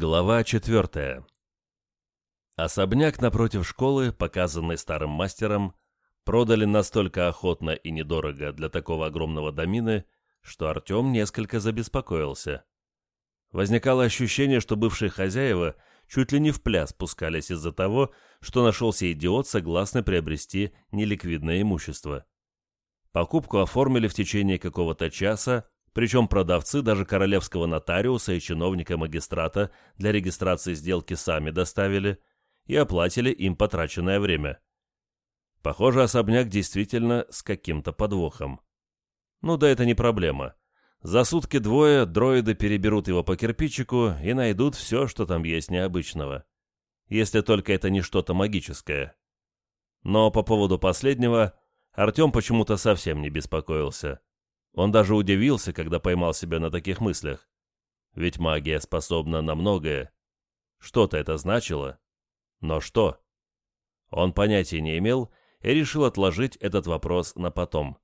Глава четвертая. Особняк напротив школы, показанный старым мастером, продали настолько охотно и недорого для такого огромного домины, что Артем несколько забеспокоился. Возникало ощущение, что бывшие хозяева чуть ли не в пляс пускались из-за того, что нашелся идиот, согласный приобрести неликвидное имущество. Покупку оформили в течение какого-то часа, причем продавцы даже королевского нотариуса и чиновника магистрата для регистрации сделки сами доставили и оплатили им потраченное время. Похоже, особняк действительно с каким-то подвохом. Ну да это не проблема. За сутки двое дроиды переберут его по кирпичику и найдут все, что там есть необычного. Если только это не что-то магическое. Но по поводу последнего Артем почему-то совсем не беспокоился. Он даже удивился, когда поймал себя на таких мыслях. Ведь магия способна на многое. Что-то это значило. Но что? Он понятия не имел и решил отложить этот вопрос на потом.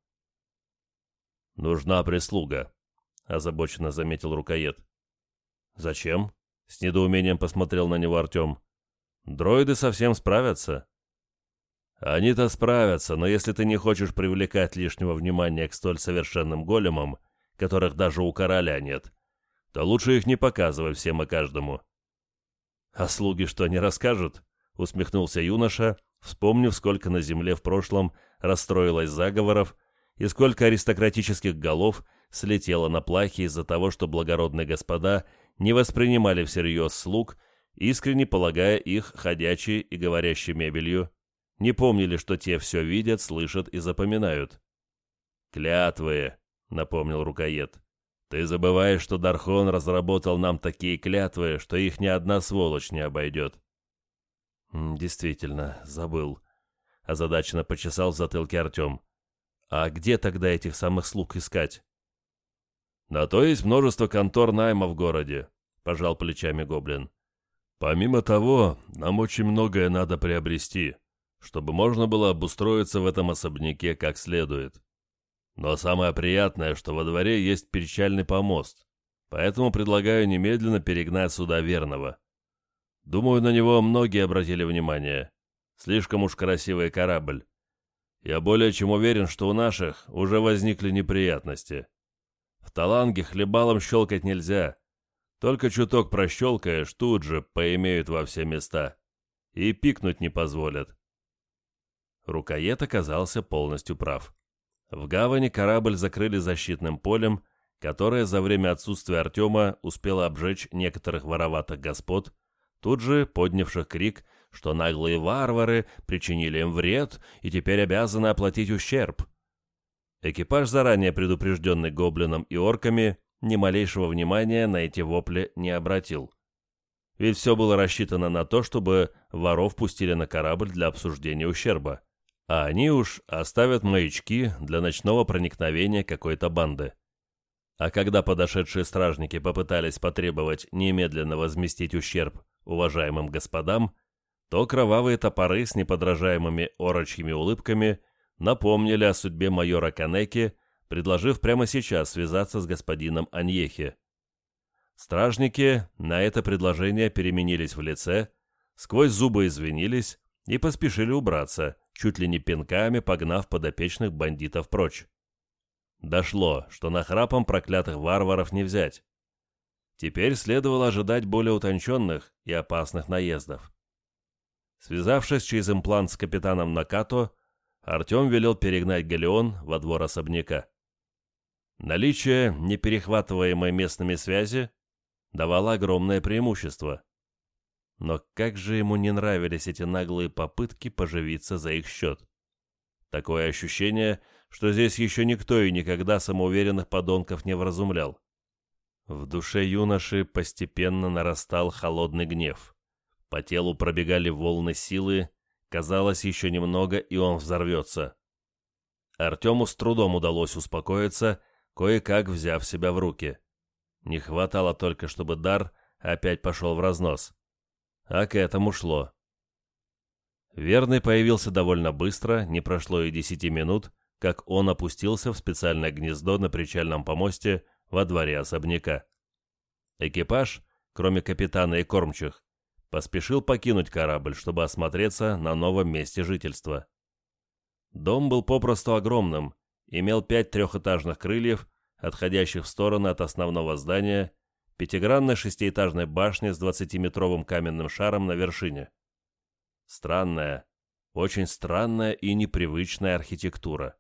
«Нужна прислуга», — озабоченно заметил рукоед. «Зачем?» — с недоумением посмотрел на него Артем. «Дроиды совсем справятся. Они-то справятся, но если ты не хочешь привлекать лишнего внимания к столь совершенным големам, которых даже у короля нет, то лучше их не показывай всем и каждому. А слуги что, не расскажут? Усмехнулся юноша, вспомнив, сколько на земле в прошлом расстроилось заговоров и сколько аристократических голов слетело на плахи из-за того, что благородные господа не воспринимали всерьез слуг, искренне полагая их ходячей и говорящей мебелью, не помнили, что те все видят, слышат и запоминают. «Клятвы», — напомнил рукоед. «Ты забываешь, что Дархон разработал нам такие клятвы, что их ни одна сволочь не обойдет». «Действительно, забыл», — озадаченно почесал в затылке Артем. «А где тогда этих самых слуг искать?» «На то есть множество контор найма в городе», — пожал плечами Гоблин. «Помимо того, нам очень многое надо приобрести чтобы можно было обустроиться в этом особняке как следует. Но самое приятное, что во дворе есть перечальный помост, поэтому предлагаю немедленно перегнать сюда верного. Думаю, на него многие обратили внимание. Слишком уж красивый корабль. Я более чем уверен, что у наших уже возникли неприятности. В таланге хлебалом щелкать нельзя. Только чуток прощелкаешь, тут же поимеют во все места. И пикнуть не позволят. Рукоед оказался полностью прав. В гавани корабль закрыли защитным полем, которое за время отсутствия Артема успело обжечь некоторых вороватых господ, тут же поднявших крик, что наглые варвары причинили им вред и теперь обязаны оплатить ущерб. Экипаж, заранее предупрежденный гоблином и орками, ни малейшего внимания на эти вопли не обратил. Ведь все было рассчитано на то, чтобы воров пустили на корабль для обсуждения ущерба а они уж оставят маячки для ночного проникновения какой-то банды. А когда подошедшие стражники попытались потребовать немедленно возместить ущерб уважаемым господам, то кровавые топоры с неподражаемыми орочьими улыбками напомнили о судьбе майора Канеки, предложив прямо сейчас связаться с господином Аньехи. Стражники на это предложение переменились в лице, сквозь зубы извинились и поспешили убраться – чуть ли не пинками погнав подопечных бандитов прочь. Дошло, что нахрапом проклятых варваров не взять. Теперь следовало ожидать более утонченных и опасных наездов. Связавшись через имплант с капитаном Накато, Артем велел перегнать галеон во двор особняка. Наличие неперехватываемой местными связи давало огромное преимущество. Но как же ему не нравились эти наглые попытки поживиться за их счет. Такое ощущение, что здесь еще никто и никогда самоуверенных подонков не вразумлял. В душе юноши постепенно нарастал холодный гнев. По телу пробегали волны силы, казалось, еще немного, и он взорвется. Артему с трудом удалось успокоиться, кое-как взяв себя в руки. Не хватало только, чтобы дар опять пошел в разнос. А к этому шло. Верный появился довольно быстро, не прошло и десяти минут, как он опустился в специальное гнездо на причальном помосте во дворе особняка. Экипаж, кроме капитана и кормчих, поспешил покинуть корабль, чтобы осмотреться на новом месте жительства. Дом был попросту огромным, имел пять трехэтажных крыльев, отходящих в стороны от основного здания, пятигранной шестиэтажной башни с двадцатиметровым каменным шаром на вершине. Странная, очень странная и непривычная архитектура.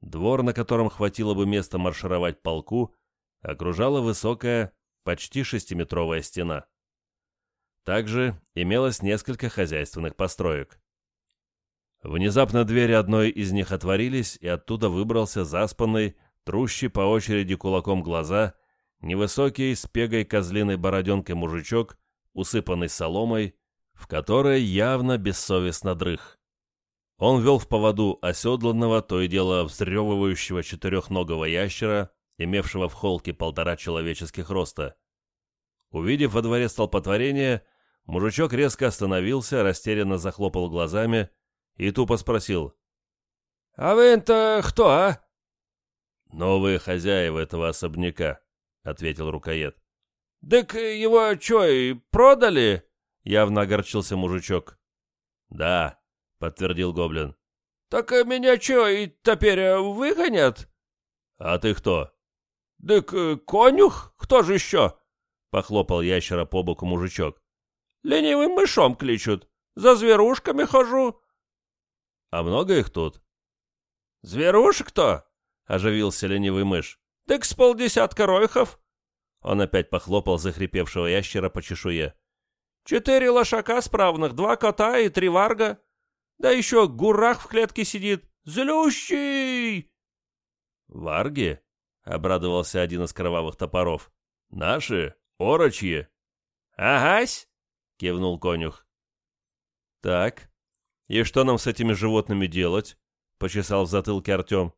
Двор, на котором хватило бы места маршировать полку, окружала высокая, почти шестиметровая стена. Также имелось несколько хозяйственных построек. Внезапно двери одной из них отворились, и оттуда выбрался заспанный, трущий по очереди кулаком глаза, невысокий, с пегой козлиной бороденкой мужичок, усыпанный соломой, в которой явно бессовестно дрых. Он вел в поводу оседланного, то и дело взрёвывающего четырехногого ящера, имевшего в холке полтора человеческих роста. Увидев во дворе столпотворение, мужичок резко остановился, растерянно захлопал глазами и тупо спросил. «А вы-то кто, а?» «Новые хозяева этого особняка», — ответил рукоед. «Так его чё, и продали?» — явно огорчился мужичок. «Да», — подтвердил гоблин. «Так меня чё, и теперь выгонят?» «А ты кто?» «Так конюх? Кто же еще?» — похлопал ящера по боку мужичок. «Ленивым мышом кличут. За зверушками хожу». «А много их тут?» «Зверушек-то?» — оживился ленивый мышь. «Так с полдесятка ройхов». Он опять похлопал захрипевшего ящера по чешуе. Четыре лошака справных, два кота и три варга. Да еще гурах в клетке сидит. Злющий!» «Варги?» — обрадовался один из кровавых топоров. «Наши? Орочьи?» «Агась!» — кивнул конюх. «Так, и что нам с этими животными делать?» — почесал в затылке Артем.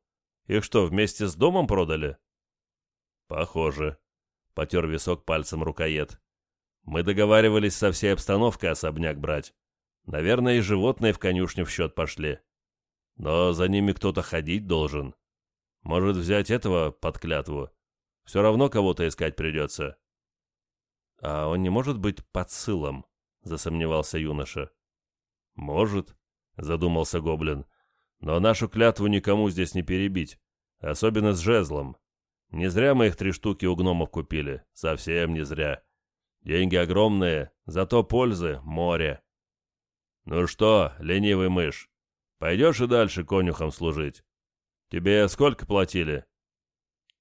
«Их что, вместе с домом продали?» «Похоже», — потер висок пальцем рукоед. Мы договаривались со всей обстановкой особняк брать. Наверное, и животные в конюшню в счет пошли. Но за ними кто-то ходить должен. Может, взять этого под клятву? Все равно кого-то искать придется. А он не может быть подсылом, засомневался юноша. Может, задумался гоблин. Но нашу клятву никому здесь не перебить. Особенно с жезлом. Не зря мы их три штуки у гномов купили. Совсем не зря. Деньги огромные, зато пользы море. Ну что, ленивый мышь, пойдешь и дальше конюхом служить? Тебе сколько платили?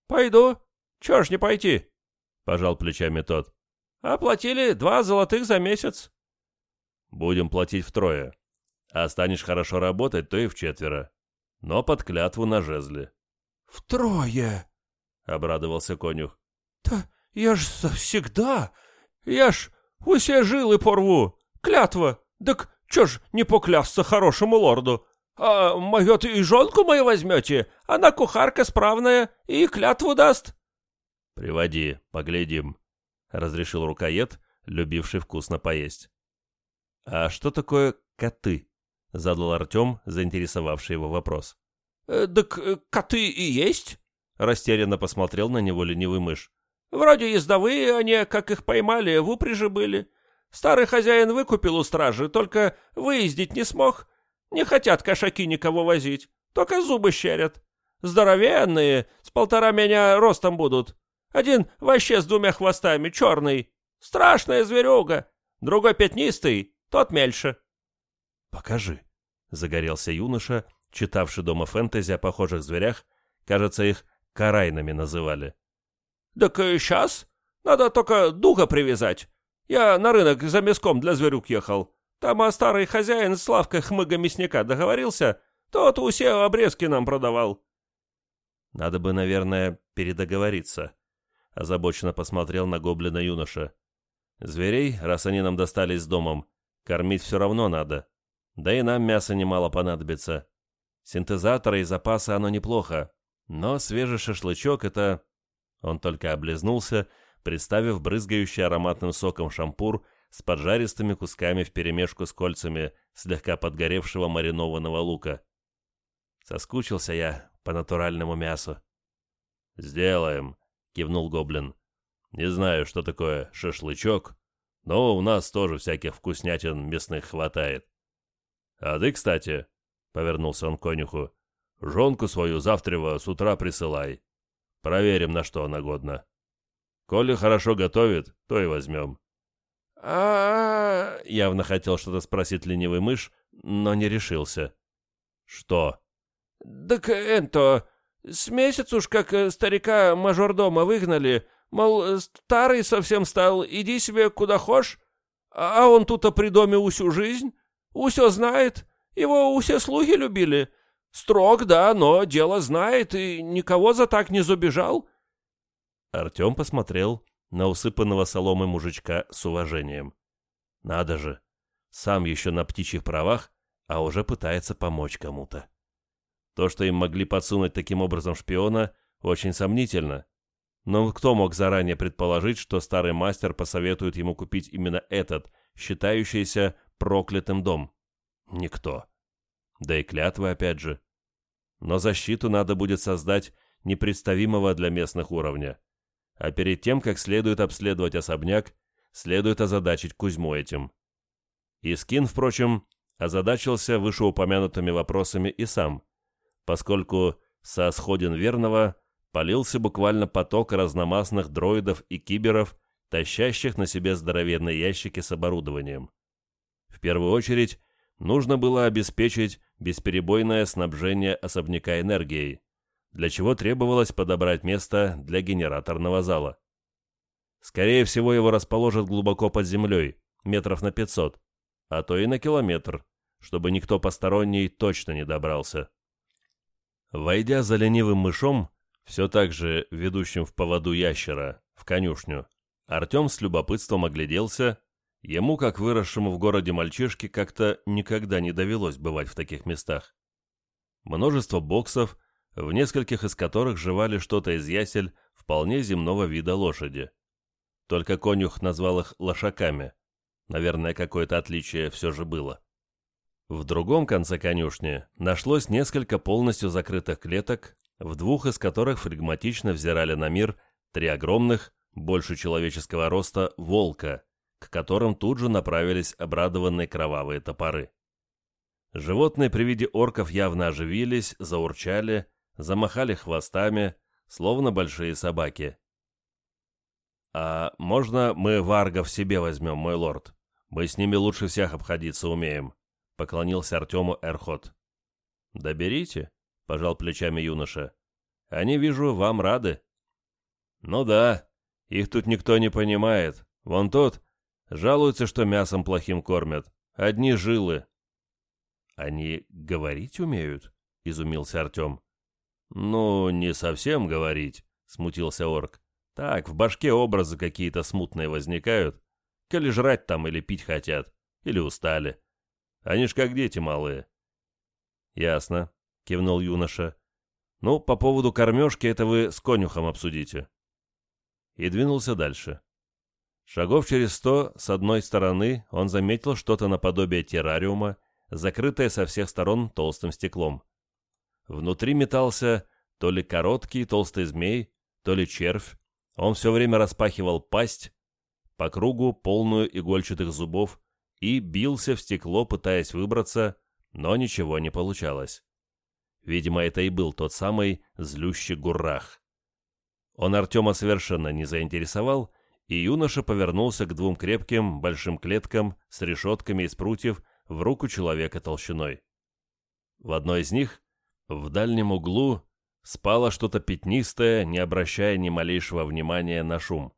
Пойду. Чего ж не пойти? Пожал плечами тот. А платили два золотых за месяц. Будем платить втрое. А станешь хорошо работать, то и в четверо. Но под клятву на жезле. «Втрое!» — обрадовался конюх. «Да я ж завсегда я ж усе жилы порву. Клятва. Так чё ж не поклясться хорошему лорду? А может и жонку мою возьмете? Она кухарка справная и клятву даст. Приводи, поглядим, разрешил рукоед, любивший вкусно поесть. А что такое коты? Задал Артем, заинтересовавший его вопрос. «Э, «Так э, коты и есть?» Растерянно посмотрел на него ленивый мышь. Вроде ездовые они, как их поймали, в упряжи были. Старый хозяин выкупил у стражи, только выездить не смог. Не хотят кошаки никого возить, только зубы щерят. Здоровенные, с полтора меня ростом будут. Один вообще с двумя хвостами, черный. Страшная зверюга. Другой пятнистый, тот мельче. «Покажи», — загорелся юноша, читавший дома фэнтези о похожих зверях, кажется, их карайнами называли. «Так сейчас? Надо только духа привязать. Я на рынок за мяском для зверюк ехал. Там а старый хозяин Славка хмыга мясника договорился, тот усе обрезки нам продавал». «Надо бы, наверное, передоговориться», — озабоченно посмотрел на гоблина юноша. «Зверей, раз они нам достались с домом, кормить все равно надо. Да и нам мясо немало понадобится. Синтезаторы и запасы оно неплохо, но свежий шашлычок — это он только облизнулся, представив брызгающий ароматным соком шампур с поджаристыми кусками вперемешку с кольцами слегка подгоревшего маринованного лука. Соскучился я по натуральному мясу. «Сделаем», — кивнул гоблин. Не знаю, что такое шашлычок, но у нас тоже всяких вкуснятин мясных хватает. А ты, кстати, — повернулся он к конюху, — жонку свою завтрева с утра присылай. Проверим, на что она годна. Коли хорошо готовит, то и возьмем. а Явно хотел что-то спросить ленивый мышь, но не решился. «Что?» «Так это... С месяц уж как э, старика мажордома выгнали, мол, э, старый совсем стал, иди себе куда хошь, а он тут-то при доме усю жизнь, усё знает, его усе слуги любили. Строг, да, но дело знает и никого за так не забежал». Артем посмотрел на усыпанного соломой мужичка с уважением. «Надо же, сам еще на птичьих правах, а уже пытается помочь кому-то». То, что им могли подсунуть таким образом шпиона, очень сомнительно. Но кто мог заранее предположить, что старый мастер посоветует ему купить именно этот, считающийся проклятым дом? Никто. Да и клятвы опять же. Но защиту надо будет создать непредставимого для местных уровня. А перед тем, как следует обследовать особняк, следует озадачить Кузьму этим. Искин, впрочем, озадачился вышеупомянутыми вопросами и сам поскольку со сходин верного полился буквально поток разномастных дроидов и киберов, тащащих на себе здоровенные ящики с оборудованием. В первую очередь, нужно было обеспечить бесперебойное снабжение особняка энергией, для чего требовалось подобрать место для генераторного зала. Скорее всего, его расположат глубоко под землей, метров на 500, а то и на километр, чтобы никто посторонний точно не добрался. Войдя за ленивым мышом, все так же ведущим в поводу ящера, в конюшню, Артем с любопытством огляделся. Ему, как выросшему в городе мальчишке, как-то никогда не довелось бывать в таких местах. Множество боксов, в нескольких из которых жевали что-то из ясель вполне земного вида лошади. Только конюх назвал их лошаками. Наверное, какое-то отличие все же было. В другом конце конюшни нашлось несколько полностью закрытых клеток, в двух из которых флегматично взирали на мир три огромных, больше человеческого роста, волка, к которым тут же направились обрадованные кровавые топоры. Животные при виде орков явно оживились, заурчали, замахали хвостами, словно большие собаки. «А можно мы варгов себе возьмем, мой лорд? Мы с ними лучше всех обходиться умеем», — поклонился Артему Эрхот. «Да берите», — пожал плечами юноша. «Они, вижу, вам рады». «Ну да, их тут никто не понимает. Вон тот жалуется, что мясом плохим кормят. Одни жилы». «Они говорить умеют?» — изумился Артем. «Ну, не совсем говорить», — смутился орк. «Так, в башке образы какие-то смутные возникают. Коли жрать там или пить хотят, или устали. Они ж как дети малые». «Ясно», — кивнул юноша. «Ну, по поводу кормежки это вы с конюхом обсудите». И двинулся дальше. Шагов через сто с одной стороны он заметил что-то наподобие террариума, закрытое со всех сторон толстым стеклом. Внутри метался то ли короткий толстый змей, то ли червь. Он все время распахивал пасть, по кругу полную игольчатых зубов, и бился в стекло, пытаясь выбраться, но ничего не получалось. Видимо, это и был тот самый злющий гуррах. Он Артема совершенно не заинтересовал, и юноша повернулся к двум крепким, большим клеткам с решетками из прутьев в руку человека толщиной. В одной из них, в дальнем углу, спало что-то пятнистое, не обращая ни малейшего внимания на шум.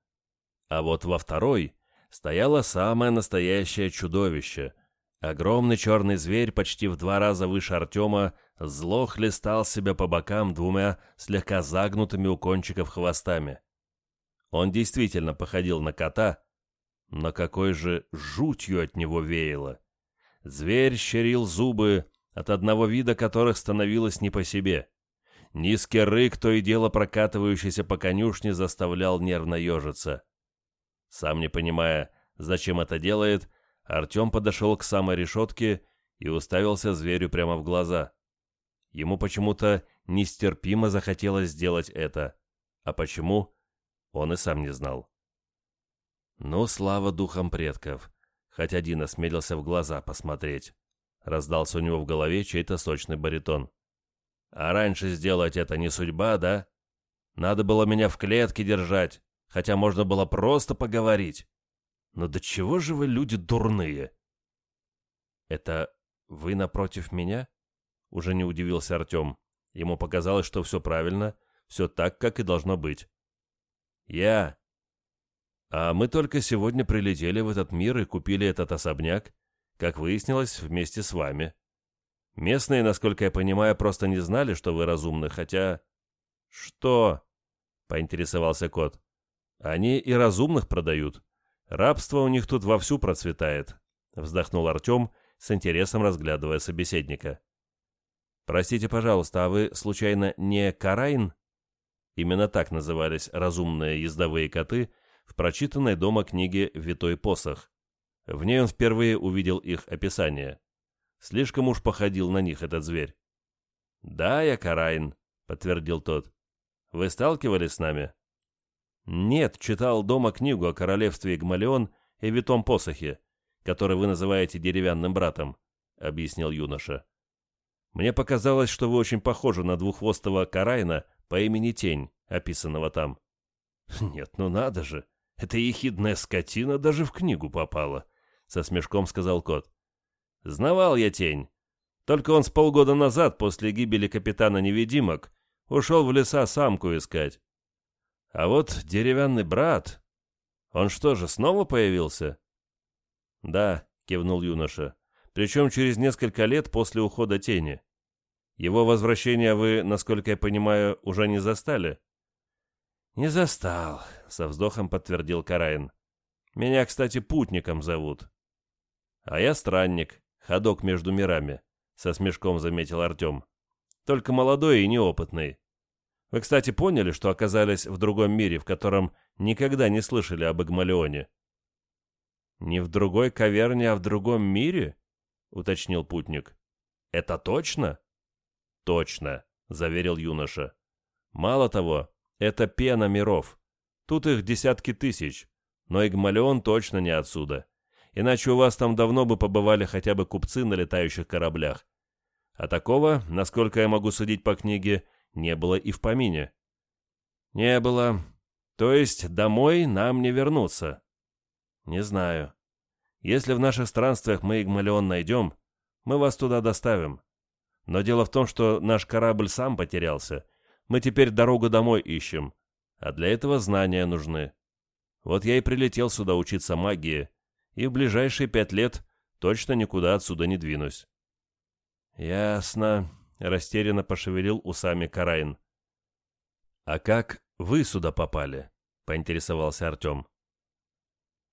А вот во второй стояло самое настоящее чудовище. Огромный черный зверь, почти в два раза выше Артема, зло хлестал себя по бокам двумя слегка загнутыми у кончиков хвостами. Он действительно походил на кота, но какой же жутью от него веяло. Зверь щерил зубы, от одного вида которых становилось не по себе. Низкий рык, то и дело прокатывающийся по конюшне, заставлял нервно ежиться. Сам не понимая, зачем это делает, Артем подошел к самой решетке и уставился зверю прямо в глаза. Ему почему-то нестерпимо захотелось сделать это. А почему, он и сам не знал. Ну, слава духам предков. Хоть один осмелился в глаза посмотреть. Раздался у него в голове чей-то сочный баритон. А раньше сделать это не судьба, да? Надо было меня в клетке держать, хотя можно было просто поговорить. Но до чего же вы люди дурные? Это вы напротив меня? Уже не удивился Артем. Ему показалось, что все правильно, все так, как и должно быть. Я. А мы только сегодня прилетели в этот мир и купили этот особняк, как выяснилось, вместе с вами. Местные, насколько я понимаю, просто не знали, что вы разумны, хотя... Что? Поинтересовался кот. Они и разумных продают. Рабство у них тут вовсю процветает. Вздохнул Артем, с интересом разглядывая собеседника. «Простите, пожалуйста, а вы, случайно, не Карайн?» Именно так назывались разумные ездовые коты в прочитанной дома книге «Витой посох». В ней он впервые увидел их описание. Слишком уж походил на них этот зверь. «Да, я Карайн», — подтвердил тот. «Вы сталкивались с нами?» «Нет, читал дома книгу о королевстве Игмалион и Витом посохе, который вы называете деревянным братом», — объяснил юноша. «Мне показалось, что вы очень похожи на двуххвостого Карайна по имени Тень, описанного там». «Нет, ну надо же, эта ехидная скотина даже в книгу попала», — со смешком сказал кот. «Знавал я Тень. Только он с полгода назад, после гибели капитана-невидимок, ушел в леса самку искать. А вот деревянный брат... Он что же, снова появился?» «Да», — кивнул юноша, — «причем через несколько лет после ухода тени. Его возвращение вы, насколько я понимаю, уже не застали?» «Не застал», — со вздохом подтвердил Караин. «Меня, кстати, путником зовут». «А я странник, ходок между мирами», — со смешком заметил Артем. «Только молодой и неопытный. Вы, кстати, поняли, что оказались в другом мире, в котором никогда не слышали об Игмалионе?» «Не в другой каверне, а в другом мире?» — уточнил путник. «Это точно?» «Точно», — заверил юноша. «Мало того, это пена миров. Тут их десятки тысяч, но Игмалион точно не отсюда. Иначе у вас там давно бы побывали хотя бы купцы на летающих кораблях. А такого, насколько я могу судить по книге, не было и в помине». «Не было. То есть домой нам не вернуться?» «Не знаю. Если в наших странствиях мы Игмалион найдем, мы вас туда доставим. Но дело в том, что наш корабль сам потерялся. Мы теперь дорогу домой ищем. А для этого знания нужны. Вот я и прилетел сюда учиться магии, и в ближайшие пять лет точно никуда отсюда не двинусь». «Ясно», — растерянно пошевелил усами Карайн. «А как вы сюда попали?» — поинтересовался Артем.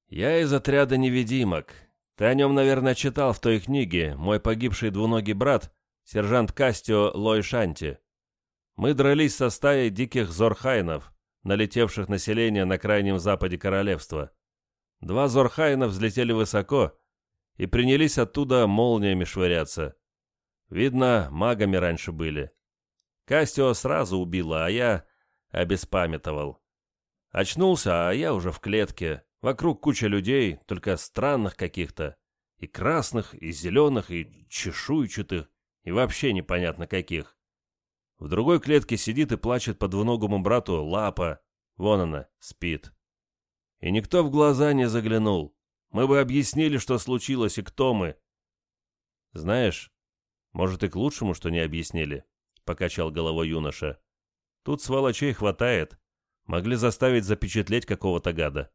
«Я из отряда невидимок. Ты о нем, наверное, читал в той книге «Мой погибший двуногий брат», сержант Кастио Лойшанти. Мы дрались со стаей диких зорхайнов, налетевших население на крайнем западе королевства. Два зорхайна взлетели высоко и принялись оттуда молниями швыряться. Видно, магами раньше были. Кастио сразу убила, а я обеспамятовал. Очнулся, а я уже в клетке, Вокруг куча людей, только странных каких-то. И красных, и зеленых, и чешуйчатых, и вообще непонятно каких. В другой клетке сидит и плачет по двуногому брату Лапа. Вон она, спит. И никто в глаза не заглянул. Мы бы объяснили, что случилось и кто мы. Знаешь, может и к лучшему, что не объяснили, — покачал головой юноша. Тут сволочей хватает. Могли заставить запечатлеть какого-то гада.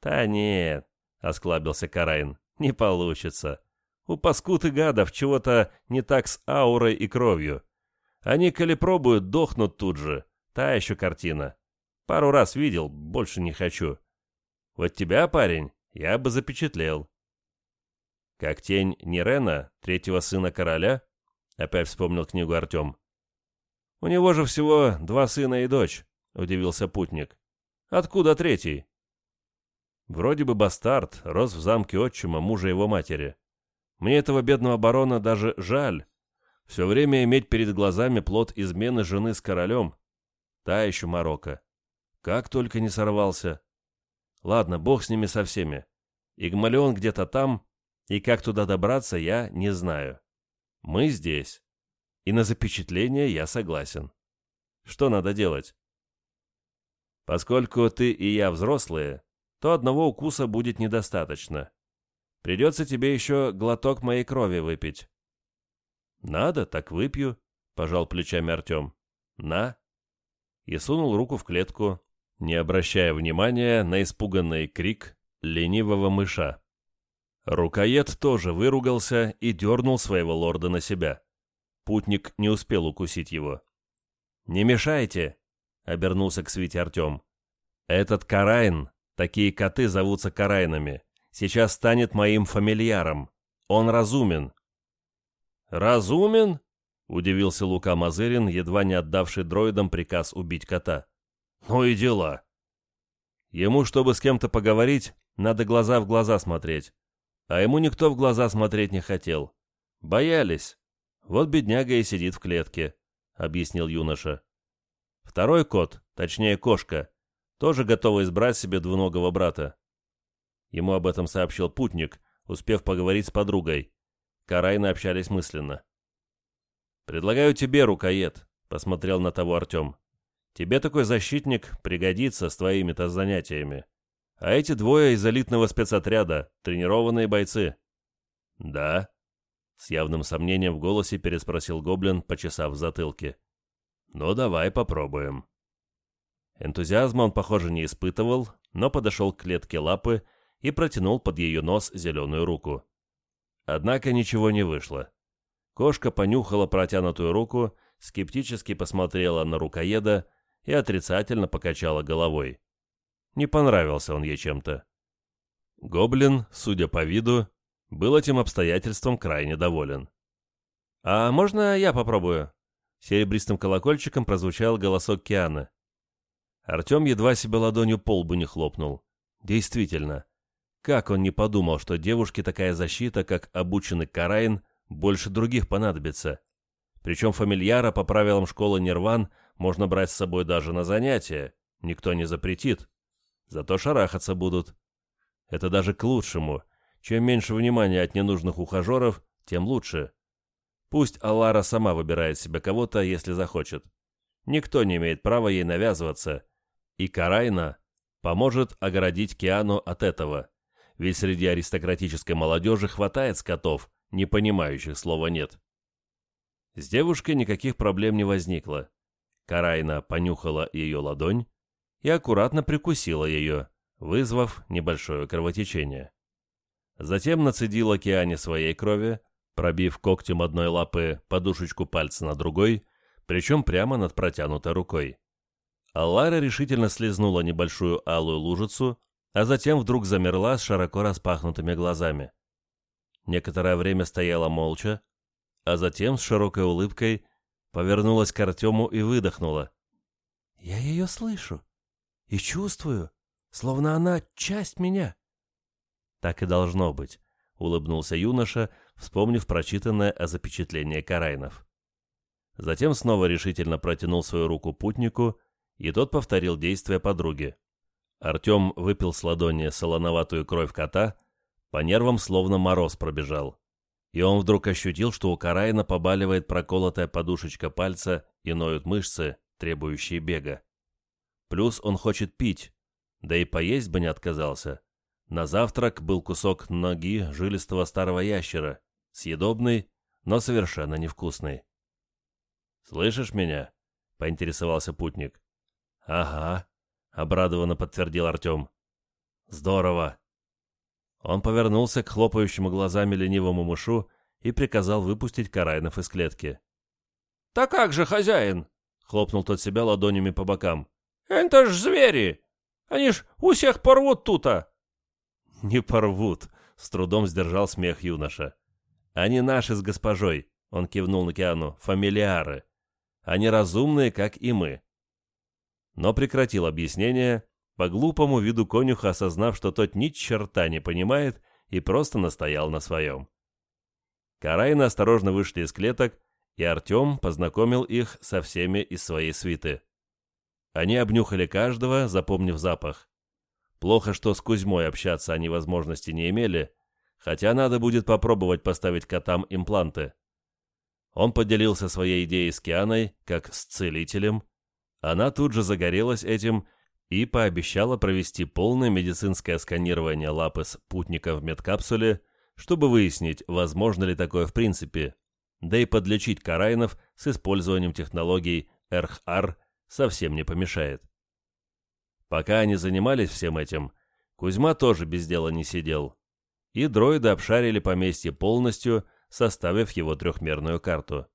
«Та нет», — осклабился Карайн, — «не получится. У паскуд и гадов чего-то не так с аурой и кровью. Они, коли пробуют, дохнут тут же. Та еще картина. Пару раз видел, больше не хочу. Вот тебя, парень, я бы запечатлел». «Как тень Нерена, третьего сына короля?» — опять вспомнил книгу Артем. «У него же всего два сына и дочь», — удивился путник. «Откуда третий?» Вроде бы бастард, рос в замке отчима, мужа его матери. Мне этого бедного барона даже жаль. Все время иметь перед глазами плод измены жены с королем. Та еще морока. Как только не сорвался. Ладно, бог с ними со всеми. Игмалион где-то там, и как туда добраться, я не знаю. Мы здесь. И на запечатление я согласен. Что надо делать? Поскольку ты и я взрослые, то одного укуса будет недостаточно. Придется тебе еще глоток моей крови выпить. Надо, так выпью, пожал плечами Артем. На. И сунул руку в клетку, не обращая внимания на испуганный крик ленивого мыша. Рукоед тоже выругался и дернул своего лорда на себя. Путник не успел укусить его. «Не мешайте!» — обернулся к свите Артем. «Этот Карайн, такие коты зовутся Карайнами, сейчас станет моим фамильяром. Он разумен». «Разумен?» — удивился Лука Мазырин, едва не отдавший дроидам приказ убить кота. «Ну и дела». Ему, чтобы с кем-то поговорить, надо глаза в глаза смотреть. А ему никто в глаза смотреть не хотел. Боялись. Вот бедняга и сидит в клетке, — объяснил юноша. Второй кот, точнее кошка, тоже готова избрать себе двуногого брата. Ему об этом сообщил путник, успев поговорить с подругой. Карайны общались мысленно. «Предлагаю тебе, рукоед», — посмотрел на того Артем. «Тебе такой защитник пригодится с твоими-то занятиями. А эти двое из элитного спецотряда, тренированные бойцы». «Да?» — с явным сомнением в голосе переспросил Гоблин, почесав в затылке. «Ну, давай попробуем». Энтузиазма он, похоже, не испытывал, но подошел к клетке лапы и протянул под ее нос зеленую руку. Однако ничего не вышло. Кошка понюхала протянутую руку, скептически посмотрела на рукоеда и отрицательно покачала головой. Не понравился он ей чем-то. Гоблин, судя по виду, был этим обстоятельством крайне доволен. «А можно я попробую?» Серебристым колокольчиком прозвучал голосок Кианы. Артем едва себе ладонью по лбу не хлопнул. Действительно, как он не подумал, что девушке такая защита, как обученный Карайн, больше других понадобится. Причем фамильяра по правилам школы Нирван можно брать с собой даже на занятия, никто не запретит. Зато шарахаться будут. Это даже к лучшему. Чем меньше внимания от ненужных ухажеров, тем лучше. Пусть Алара сама выбирает себе кого-то, если захочет. Никто не имеет права ей навязываться. И Карайна поможет огородить Киану от этого. Ведь среди аристократической молодежи хватает скотов, не понимающих слова «нет». С девушкой никаких проблем не возникло. Карайна понюхала ее ладонь и аккуратно прикусила ее, вызвав небольшое кровотечение. Затем нацедила Киане своей крови, пробив когтем одной лапы подушечку пальца на другой, причем прямо над протянутой рукой. Аллара решительно слезнула небольшую алую лужицу, а затем вдруг замерла с широко распахнутыми глазами. Некоторое время стояла молча, а затем с широкой улыбкой повернулась к Артему и выдохнула. «Я ее слышу и чувствую, словно она часть меня». «Так и должно быть», — улыбнулся юноша, вспомнив прочитанное о запечатлении Карайнов. Затем снова решительно протянул свою руку путнику, и тот повторил действия подруги. Артем выпил с ладони солоноватую кровь кота, по нервам словно мороз пробежал. И он вдруг ощутил, что у Карайна побаливает проколотая подушечка пальца и ноют мышцы, требующие бега. Плюс он хочет пить, да и поесть бы не отказался. На завтрак был кусок ноги жилистого старого ящера, съедобный, но совершенно невкусный. «Слышишь меня?» — поинтересовался путник. «Ага», — обрадованно подтвердил Артем. «Здорово». Он повернулся к хлопающему глазами ленивому мышу и приказал выпустить Карайнов из клетки. «Да как же, хозяин?» — хлопнул тот себя ладонями по бокам. «Это ж звери! Они ж у всех порвут тута!» «Не порвут», — с трудом сдержал смех юноша. «Они наши с госпожой», — он кивнул на Киану, — «фамилиары. Они разумные, как и мы». Но прекратил объяснение, по глупому виду конюха осознав, что тот ни черта не понимает и просто настоял на своем. Карайны осторожно вышли из клеток, и Артем познакомил их со всеми из своей свиты. Они обнюхали каждого, запомнив запах. Плохо, что с Кузьмой общаться они возможности не имели, хотя надо будет попробовать поставить котам импланты. Он поделился своей идеей с Кианой, как с целителем. Она тут же загорелась этим и пообещала провести полное медицинское сканирование лапы спутника в медкапсуле, чтобы выяснить, возможно ли такое в принципе, да и подлечить карайнов с использованием технологий РХАР совсем не помешает. Пока они занимались всем этим, Кузьма тоже без дела не сидел, и дроиды обшарили поместье полностью, составив его трехмерную карту.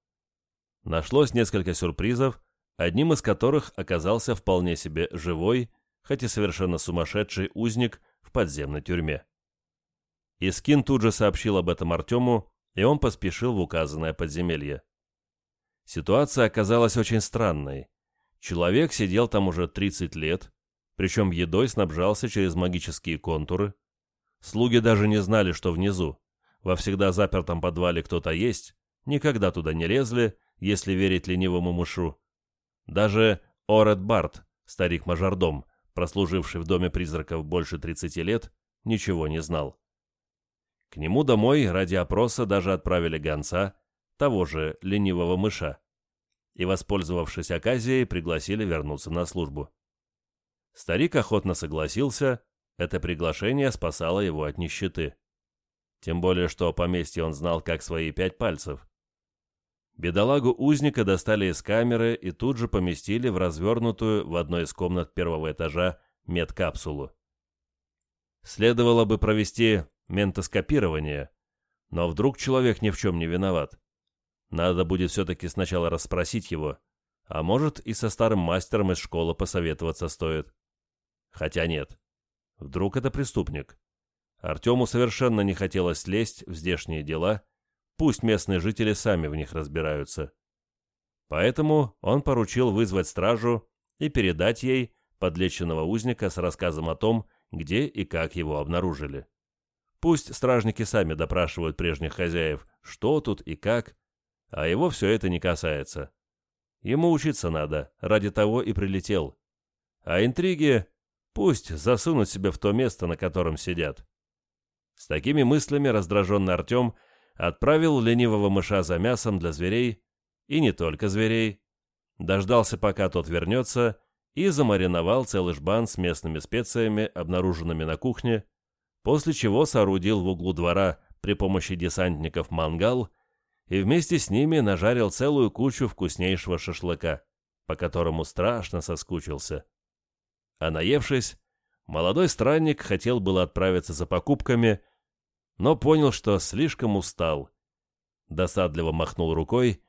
Нашлось несколько сюрпризов, одним из которых оказался вполне себе живой, хоть и совершенно сумасшедший узник в подземной тюрьме. Искин тут же сообщил об этом Артему, и он поспешил в указанное подземелье. Ситуация оказалась очень странной. Человек сидел там уже 30 лет, причем едой снабжался через магические контуры. Слуги даже не знали, что внизу. Во всегда запертом подвале кто-то есть, никогда туда не лезли, если верить ленивому мышу. Даже Орет Барт, старик-мажордом, прослуживший в доме призраков больше 30 лет, ничего не знал. К нему домой ради опроса даже отправили гонца, того же ленивого мыша, и, воспользовавшись оказией, пригласили вернуться на службу. Старик охотно согласился, это приглашение спасало его от нищеты. Тем более, что о поместье он знал как свои пять пальцев. Бедолагу узника достали из камеры и тут же поместили в развернутую в одной из комнат первого этажа медкапсулу. Следовало бы провести ментоскопирование, но вдруг человек ни в чем не виноват. Надо будет все-таки сначала расспросить его, а может и со старым мастером из школы посоветоваться стоит. Хотя нет, вдруг это преступник. Артему совершенно не хотелось лезть в здешние дела, пусть местные жители сами в них разбираются. Поэтому он поручил вызвать стражу и передать ей подлеченного узника с рассказом о том, где и как его обнаружили. Пусть стражники сами допрашивают прежних хозяев, что тут и как, а его все это не касается. Ему учиться надо, ради того и прилетел. А интриги пусть засунут себя в то место, на котором сидят. С такими мыслями раздраженный Артем отправил ленивого мыша за мясом для зверей, и не только зверей, дождался, пока тот вернется, и замариновал целый жбан с местными специями, обнаруженными на кухне, после чего соорудил в углу двора при помощи десантников мангал и вместе с ними нажарил целую кучу вкуснейшего шашлыка, по которому страшно соскучился. А наевшись, молодой странник хотел было отправиться за покупками, но понял, что слишком устал. Досадливо махнул рукой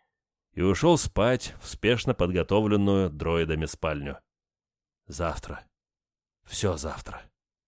и ушел спать в спешно подготовленную дроидами спальню. Завтра. Все завтра.